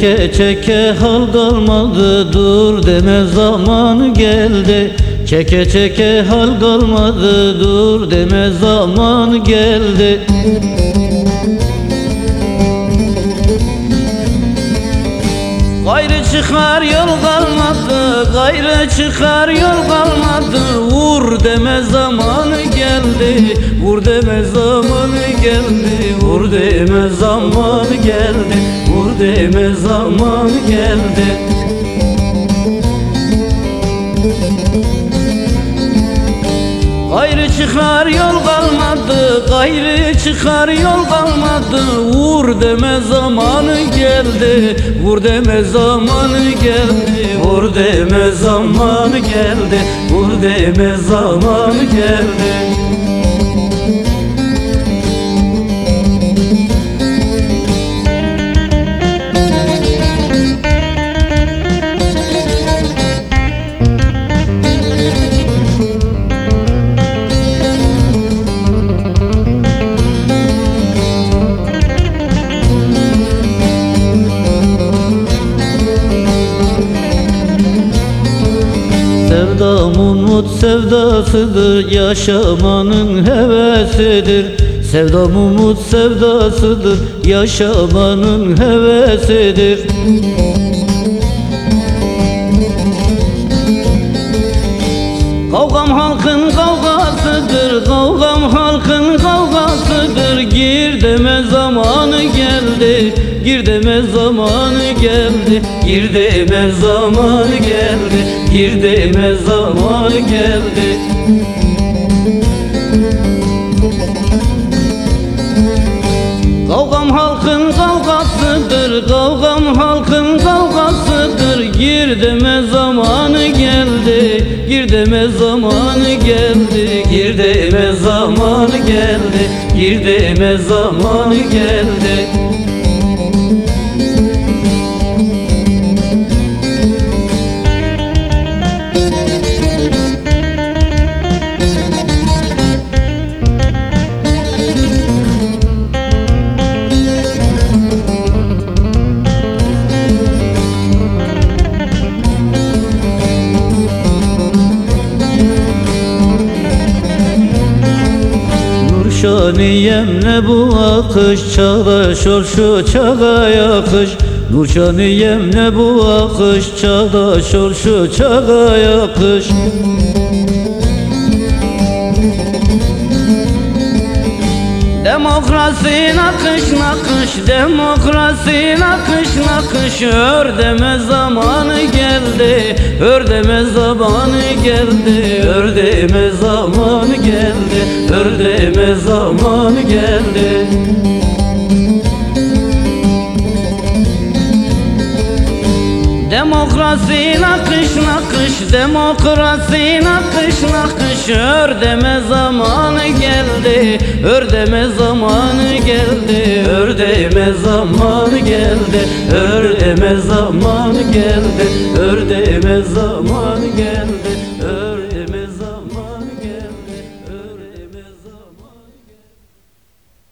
Çeke çeke hal kalmadı dur deme zaman geldi. Çeke çeke hal kalmadı dur deme zaman geldi Gayrı çıkar yol kalmadı. Gayrı çıkar yol kalmadı. Vur deme zamanı geldi. Vur deme zamanı geldi. Vur deme zamanı geldi. Vur deme zamanı geldi. Gayrı çıkar yol kalmadı Gayrı çıkar yol kalmadı. Vur deme zamanı geldi. Vur deme zamanı geldi. Vur deme zamanı geldi. Vur deme zamanı geldi Sevdam umut sevdasıdır Yaşamanın hevesidir. Sevdam umut sevdasıdır Yaşamanın hevesidir. Kavgam halkın kavgasıdır Kavgam halkın kavgasıdır. Gir deme zamanı geldi Gir deme zamanı geldi Gir deme zamanı geldi Gir deme zamanı geldi. Kavgam halkın kavgasıdır Kavgam halkın kavgasıdır. Gir deme zamanı geldi Gir deme zamanı geldi Gir deme zamanı geldi Gir deme zamanı geldi Nurşaniyem ne bu akış Çağdaşor şu çağa yakış Nurşaniyem ne bu akış Çağdaşor şu çağa yakış Demokrasi nakış nakış Demokrasi nakış nakış. Ördeme zamanı geldi Ördeme zamanı geldi. Ördeme zamanı geldi Ördeme zamanı geldi. Demokrasi nakış Demokrasi nakış nakış Ördeme zamanı geldi. Ördeme zamanı geldi Ördeme zamanı geldi. Ördeme zamanı geldi Ördeme zamanı